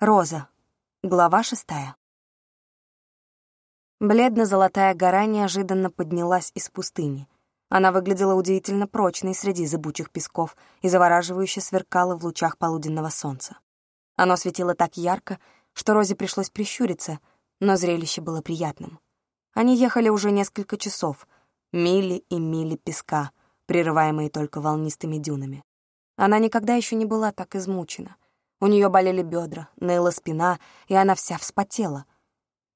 Роза. Глава шестая. Бледно-золотая гора неожиданно поднялась из пустыни. Она выглядела удивительно прочной среди зыбучих песков и завораживающе сверкала в лучах полуденного солнца. Оно светило так ярко, что Розе пришлось прищуриться, но зрелище было приятным. Они ехали уже несколько часов, мили и мили песка, прерываемые только волнистыми дюнами. Она никогда еще не была так измучена — у нее болели бедра, ныла спина, и она вся вспотела.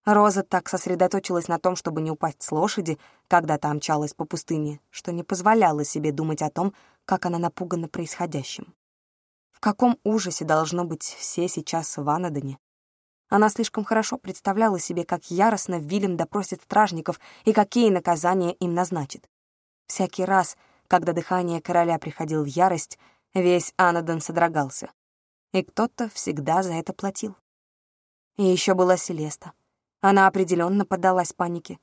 Роза так сосредоточилась на том, чтобы не упасть с лошади, когда та мчалась по пустыне, что не позволяла себе думать о том, как она напугана происходящим. В каком ужасе должно быть все сейчас в Анадоне? Она слишком хорошо представляла себе, как яростно Вильям допросит стражников и какие наказания им назначит. Всякий раз, когда дыхание короля приходил в ярость, весь Анадон содрогался и кто-то всегда за это платил. И еще была Селеста. Она определенно поддалась панике.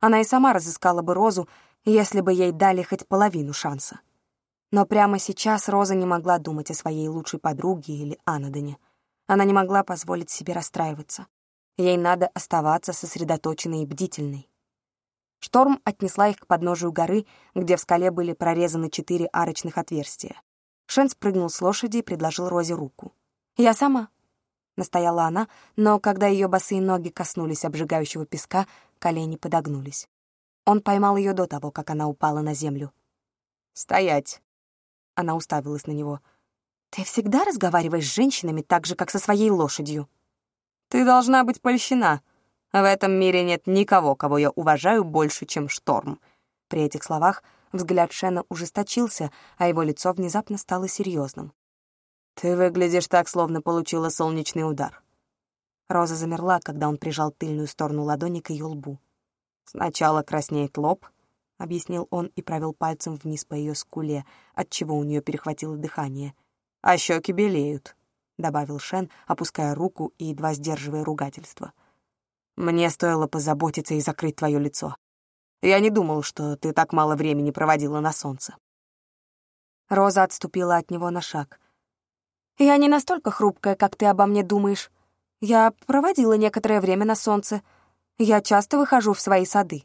Она и сама разыскала бы Розу, если бы ей дали хоть половину шанса. Но прямо сейчас Роза не могла думать о своей лучшей подруге или Анадоне. Она не могла позволить себе расстраиваться. Ей надо оставаться сосредоточенной и бдительной. Шторм отнесла их к подножию горы, где в скале были прорезаны четыре арочных отверстия. Шен спрыгнул с лошади и предложил Розе руку. «Я сама», — настояла она, но когда ее босые ноги коснулись обжигающего песка, колени подогнулись. Он поймал ее до того, как она упала на землю. «Стоять!» Она уставилась на него. «Ты всегда разговариваешь с женщинами так же, как со своей лошадью?» «Ты должна быть польщена. В этом мире нет никого, кого я уважаю больше, чем Шторм». При этих словах Взгляд Шена ужесточился, а его лицо внезапно стало серьезным. «Ты выглядишь так, словно получила солнечный удар». Роза замерла, когда он прижал тыльную сторону ладони к ее лбу. «Сначала краснеет лоб», — объяснил он и провел пальцем вниз по ее скуле, отчего у нее перехватило дыхание. «А щеки белеют», — добавил Шен, опуская руку и едва сдерживая ругательство. «Мне стоило позаботиться и закрыть твое лицо. Я не думал, что ты так мало времени проводила на солнце». Роза отступила от него на шаг. «Я не настолько хрупкая, как ты обо мне думаешь. Я проводила некоторое время на солнце. Я часто выхожу в свои сады».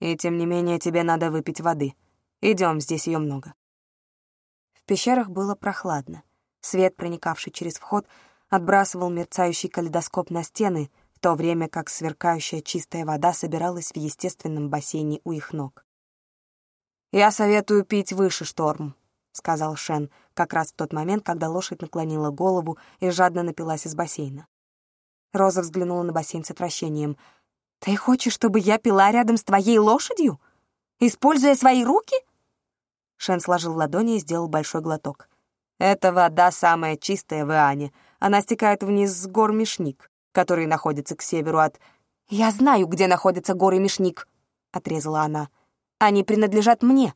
«И тем не менее тебе надо выпить воды. Идем, здесь ее много». В пещерах было прохладно. Свет, проникавший через вход, отбрасывал мерцающий калейдоскоп на стены, в то время как сверкающая чистая вода собиралась в естественном бассейне у их ног. «Я советую пить выше, Шторм», — сказал Шен, как раз в тот момент, когда лошадь наклонила голову и жадно напилась из бассейна. Роза взглянула на бассейн с отвращением. «Ты хочешь, чтобы я пила рядом с твоей лошадью? Используя свои руки?» Шен сложил ладони и сделал большой глоток. «Эта вода самая чистая в Иоанне. Она стекает вниз с гор Мишник который находится к северу от... «Я знаю, где находятся горы Мишник», — отрезала она. «Они принадлежат мне».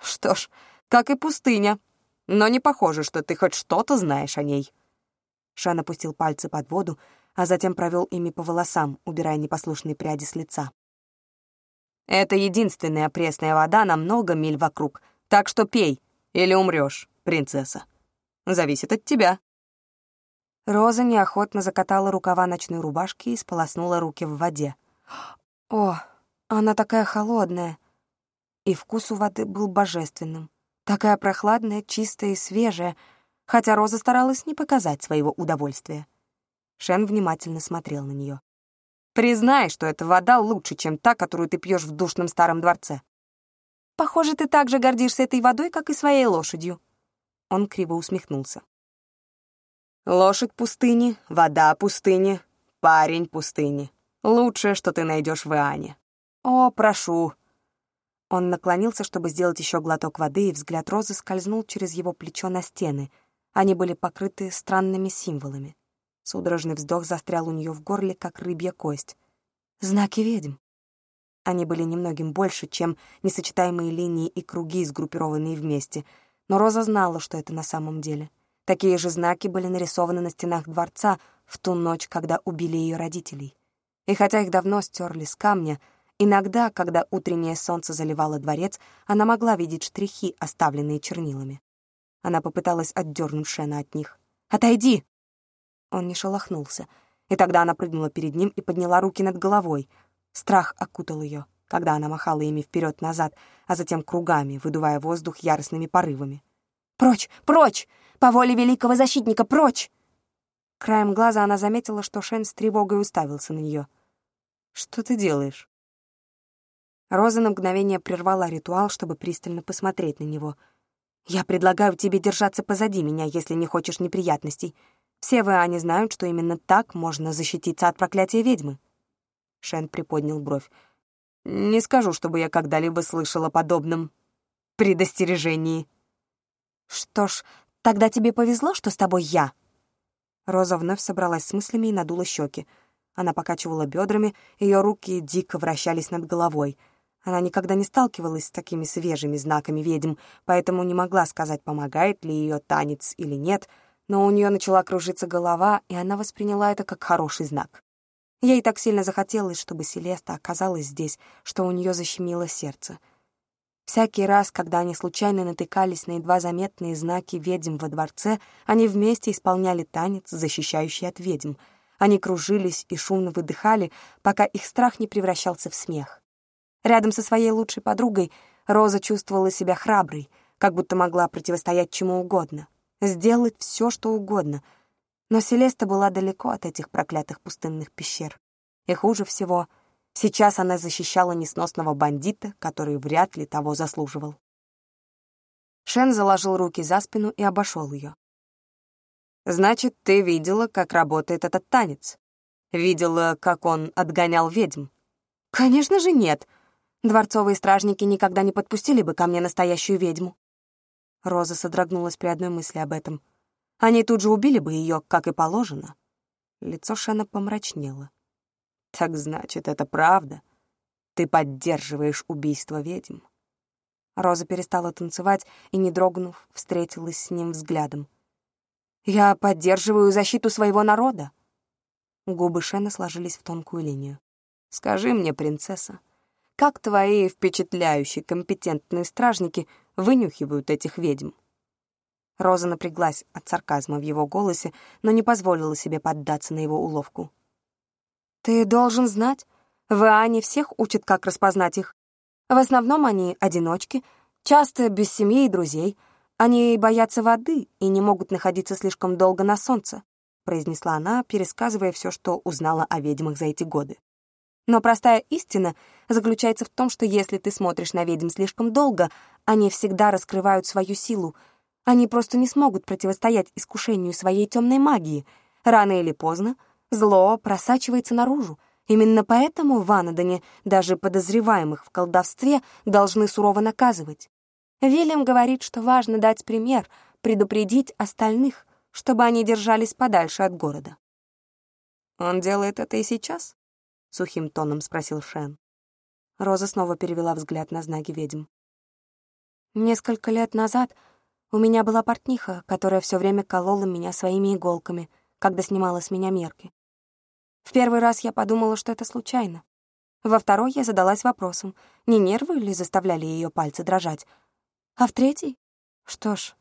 «Что ж, как и пустыня. Но не похоже, что ты хоть что-то знаешь о ней». Шан опустил пальцы под воду, а затем провел ими по волосам, убирая непослушные пряди с лица. «Это единственная пресная вода на много миль вокруг, так что пей, или умрешь, принцесса. Зависит от тебя». Роза неохотно закатала рукава ночной рубашки и сполоснула руки в воде. О, она такая холодная. И вкус у воды был божественным. Такая прохладная, чистая и свежая, хотя Роза старалась не показать своего удовольствия. Шен внимательно смотрел на нее. «Признай, что эта вода лучше, чем та, которую ты пьешь в душном старом дворце. Похоже, ты так же гордишься этой водой, как и своей лошадью». Он криво усмехнулся. Лошадь пустыни, вода пустыни, парень пустыни. Лучшее, что ты найдешь в Иоанне. О, прошу. Он наклонился, чтобы сделать еще глоток воды, и взгляд Розы скользнул через его плечо на стены. Они были покрыты странными символами. Судорожный вздох застрял у нее в горле, как рыбья кость. Знаки ведьм. Они были немногим больше, чем несочетаемые линии и круги, сгруппированные вместе, но Роза знала, что это на самом деле. Такие же знаки были нарисованы на стенах дворца в ту ночь, когда убили ее родителей. И хотя их давно стерли с камня, иногда, когда утреннее солнце заливало дворец, она могла видеть штрихи, оставленные чернилами. Она попыталась отдернуть Шена от них. «Отойди!» Он не шелохнулся. И тогда она прыгнула перед ним и подняла руки над головой. Страх окутал ее, когда она махала ими вперед назад а затем кругами, выдувая воздух яростными порывами. «Прочь! Прочь! По воле великого защитника, прочь!» Краем глаза она заметила, что Шен с тревогой уставился на нее. «Что ты делаешь?» Роза на мгновение прервала ритуал, чтобы пристально посмотреть на него. «Я предлагаю тебе держаться позади меня, если не хочешь неприятностей. Все вы, они знают, что именно так можно защититься от проклятия ведьмы». Шен приподнял бровь. «Не скажу, чтобы я когда-либо слышала подобном предостережении». «Что ж, тогда тебе повезло, что с тобой я». Роза вновь собралась с мыслями и надула щеки. Она покачивала бедрами, ее руки дико вращались над головой. Она никогда не сталкивалась с такими свежими знаками ведьм, поэтому не могла сказать, помогает ли ее танец или нет — но у нее начала кружиться голова, и она восприняла это как хороший знак. Ей так сильно захотелось, чтобы Селеста оказалась здесь, что у нее защемило сердце. Всякий раз, когда они случайно натыкались на едва заметные знаки ведьм во дворце, они вместе исполняли танец, защищающий от ведьм. Они кружились и шумно выдыхали, пока их страх не превращался в смех. Рядом со своей лучшей подругой Роза чувствовала себя храброй, как будто могла противостоять чему угодно — сделать все, что угодно. Но Селеста была далеко от этих проклятых пустынных пещер. И хуже всего, сейчас она защищала несносного бандита, который вряд ли того заслуживал. Шен заложил руки за спину и обошел ее. «Значит, ты видела, как работает этот танец? Видела, как он отгонял ведьм?» «Конечно же нет. Дворцовые стражники никогда не подпустили бы ко мне настоящую ведьму». Роза содрогнулась при одной мысли об этом. Они тут же убили бы ее, как и положено. Лицо Шена помрачнело. «Так значит, это правда? Ты поддерживаешь убийство ведьм?» Роза перестала танцевать и, не дрогнув, встретилась с ним взглядом. «Я поддерживаю защиту своего народа!» Губы Шена сложились в тонкую линию. «Скажи мне, принцесса, как твои впечатляющие компетентные стражники вынюхивают этих ведьм?» Роза напряглась от сарказма в его голосе, но не позволила себе поддаться на его уловку. «Ты должен знать, в Иоанне всех учат, как распознать их. В основном они одиночки, часто без семьи и друзей. Они боятся воды и не могут находиться слишком долго на солнце», произнесла она, пересказывая все, что узнала о ведьмах за эти годы. Но простая истина заключается в том, что если ты смотришь на ведьм слишком долго, они всегда раскрывают свою силу. Они просто не смогут противостоять искушению своей темной магии. Рано или поздно зло просачивается наружу. Именно поэтому в Анадоне даже подозреваемых в колдовстве должны сурово наказывать. Вильям говорит, что важно дать пример, предупредить остальных, чтобы они держались подальше от города. Он делает это и сейчас? — сухим тоном спросил Шен. Роза снова перевела взгляд на знаки ведьм. «Несколько лет назад у меня была портниха, которая все время колола меня своими иголками, когда снимала с меня мерки. В первый раз я подумала, что это случайно. Во второй я задалась вопросом, не нервы ли заставляли ее пальцы дрожать. А в третий? Что ж,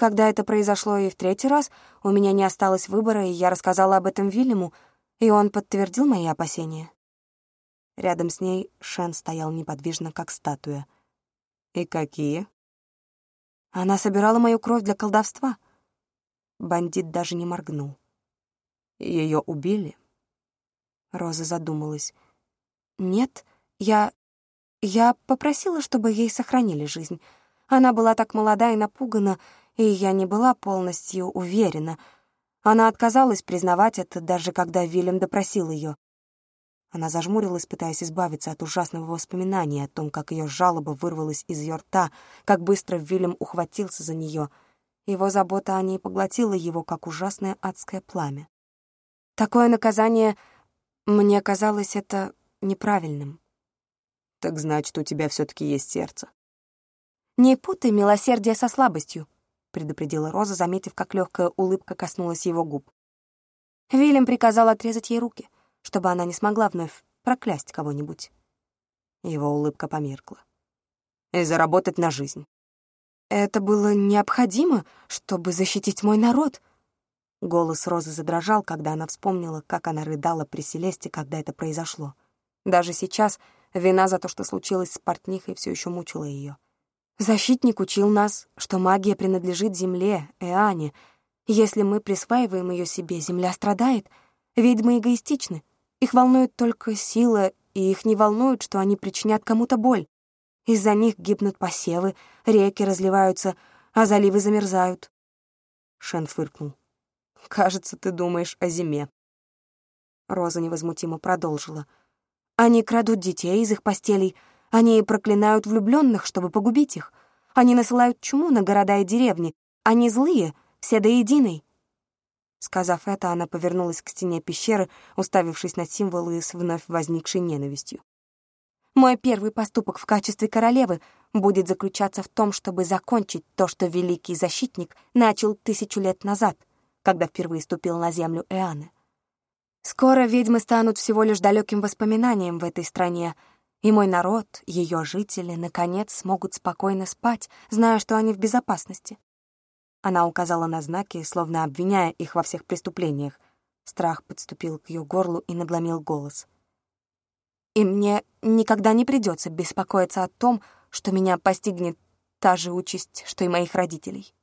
когда это произошло и в третий раз, у меня не осталось выбора, и я рассказала об этом Вильяму, и он подтвердил мои опасения. Рядом с ней Шен стоял неподвижно, как статуя. «И какие?» «Она собирала мою кровь для колдовства». Бандит даже не моргнул. Ее убили?» Роза задумалась. «Нет, я... я попросила, чтобы ей сохранили жизнь. Она была так молода и напугана, и я не была полностью уверена — она отказалась признавать это, даже когда Вильям допросил ее. Она зажмурилась, пытаясь избавиться от ужасного воспоминания о том, как ее жалоба вырвалась из ее рта, как быстро Вильям ухватился за нее. Его забота о ней поглотила его, как ужасное адское пламя. Такое наказание, мне казалось, это неправильным. Так значит, у тебя все таки есть сердце. Не путай милосердие со слабостью. — предупредила Роза, заметив, как легкая улыбка коснулась его губ. Вильям приказал отрезать ей руки, чтобы она не смогла вновь проклясть кого-нибудь. Его улыбка померкла. «И заработать на жизнь». «Это было необходимо, чтобы защитить мой народ». Голос Розы задрожал, когда она вспомнила, как она рыдала при Селесте, когда это произошло. Даже сейчас вина за то, что случилось с портнихой, все еще мучила ее. Защитник учил нас, что магия принадлежит Земле, Эане. Если мы присваиваем ее себе, Земля страдает. Ведьмы эгоистичны. Их волнует только сила, и их не волнует, что они причинят кому-то боль. Из-за них гибнут посевы, реки разливаются, а заливы замерзают. Шен фыркнул. «Кажется, ты думаешь о зиме». Роза невозмутимо продолжила. «Они крадут детей из их постелей, они проклинают влюбленных, чтобы погубить их. Они насылают чуму на города и деревни. Они злые, все до единой». Сказав это, она повернулась к стене пещеры, уставившись на символы с вновь возникшей ненавистью. Мой первый поступок в качестве королевы будет заключаться в том, чтобы закончить то, что великий защитник начал тысячу лет назад, когда впервые ступил на землю Эаны. Скоро ведьмы станут всего лишь далеким воспоминанием в этой стране, и мой народ, ее жители, наконец смогут спокойно спать, зная, что они в безопасности. Она указала на знаки, словно обвиняя их во всех преступлениях. Страх подступил к ее горлу и надломил голос — и мне никогда не придется беспокоиться о том, что меня постигнет та же участь, что и моих родителей.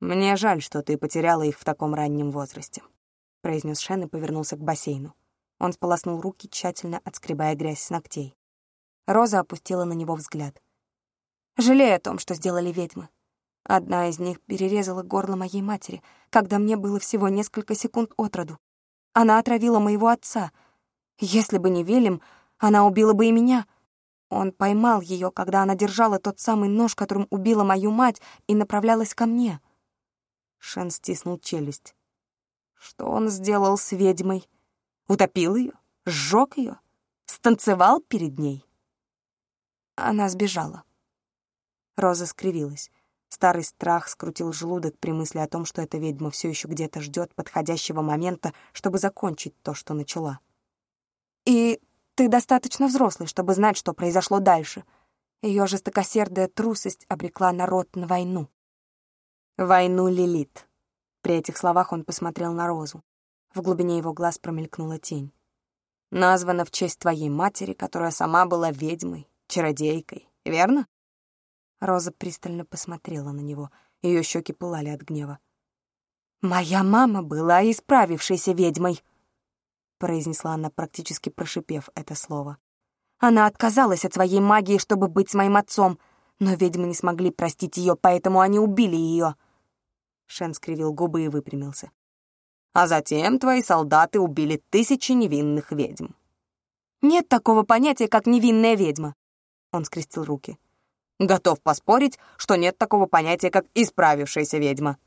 «Мне жаль, что ты потеряла их в таком раннем возрасте», — произнес Шен и повернулся к бассейну. Он сполоснул руки, тщательно отскребая грязь с ногтей. Роза опустила на него взгляд. «Жалею о том, что сделали ведьмы. Одна из них перерезала горло моей матери, когда мне было всего несколько секунд от роду. Она отравила моего отца — если бы не Велим, она убила бы и меня. Он поймал ее, когда она держала тот самый нож, которым убила мою мать, и направлялась ко мне. Шен стиснул челюсть. Что он сделал с ведьмой? Утопил ее? Сжег ее? Станцевал перед ней? Она сбежала. Роза скривилась. Старый страх скрутил желудок при мысли о том, что эта ведьма все еще где-то ждет подходящего момента, чтобы закончить то, что начала. И ты достаточно взрослый, чтобы знать, что произошло дальше. Ее жестокосердая трусость обрекла народ на войну. Войну Лилит. При этих словах он посмотрел на Розу. В глубине его глаз промелькнула тень. Названа в честь твоей матери, которая сама была ведьмой, чародейкой, верно? Роза пристально посмотрела на него. Ее щеки пылали от гнева. «Моя мама была исправившейся ведьмой», произнесла она, практически прошипев это слово. Она отказалась от своей магии, чтобы быть с моим отцом, но ведьмы не смогли простить ее, поэтому они убили ее. Шен скривил губы и выпрямился. А затем твои солдаты убили тысячи невинных ведьм. Нет такого понятия, как невинная ведьма. Он скрестил руки. Готов поспорить, что нет такого понятия, как исправившаяся ведьма.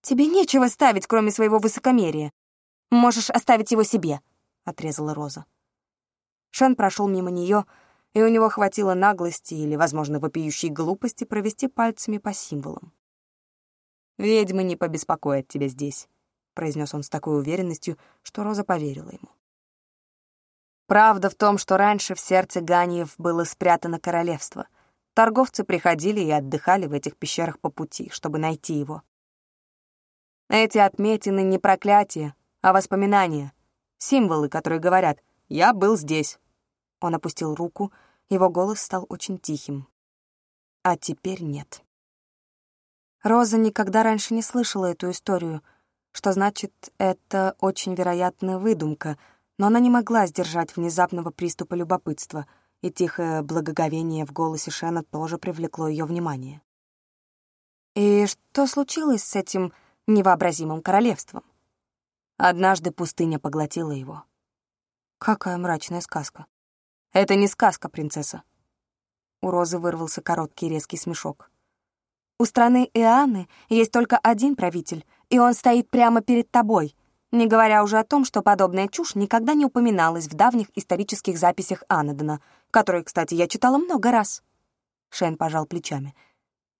Тебе нечего ставить, кроме своего высокомерия. Можешь оставить его себе отрезала Роза. Шен прошел мимо нее, и у него хватило наглости или, возможно, вопиющей глупости провести пальцами по символам. «Ведьмы не побеспокоят тебя здесь», — произнес он с такой уверенностью, что Роза поверила ему. Правда в том, что раньше в сердце Ганиев было спрятано королевство. Торговцы приходили и отдыхали в этих пещерах по пути, чтобы найти его. Эти отметины не проклятия, а воспоминания, Символы, которые говорят «я был здесь». Он опустил руку, его голос стал очень тихим. А теперь нет. Роза никогда раньше не слышала эту историю, что значит, это очень вероятная выдумка, но она не могла сдержать внезапного приступа любопытства, и тихое благоговение в голосе Шена тоже привлекло ее внимание. И что случилось с этим невообразимым королевством? Однажды пустыня поглотила его. Какая мрачная сказка. Это не сказка, принцесса. У Розы вырвался короткий резкий смешок. У страны Иоанны есть только один правитель, и он стоит прямо перед тобой, не говоря уже о том, что подобная чушь никогда не упоминалась в давних исторических записях Анадона, которые, кстати, я читала много раз. Шен пожал плечами.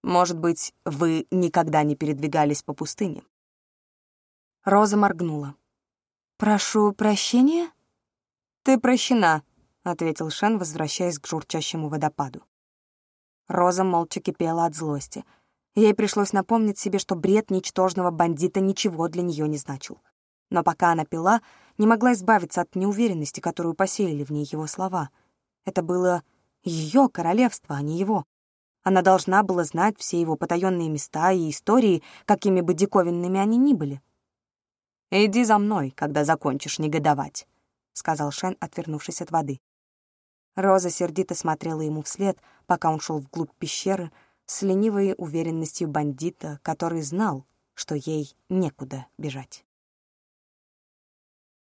«Может быть, вы никогда не передвигались по пустыне?» Роза моргнула. «Прошу прощения?» «Ты прощена», — ответил Шен, возвращаясь к журчащему водопаду. Роза молча кипела от злости. Ей пришлось напомнить себе, что бред ничтожного бандита ничего для нее не значил. Но пока она пила, не могла избавиться от неуверенности, которую посеяли в ней его слова. Это было ее королевство, а не его. Она должна была знать все его потаенные места и истории, какими бы диковинными они ни были. «Иди за мной, когда закончишь негодовать», — сказал Шен, отвернувшись от воды. Роза сердито смотрела ему вслед, пока он шел вглубь пещеры, с ленивой уверенностью бандита, который знал, что ей некуда бежать.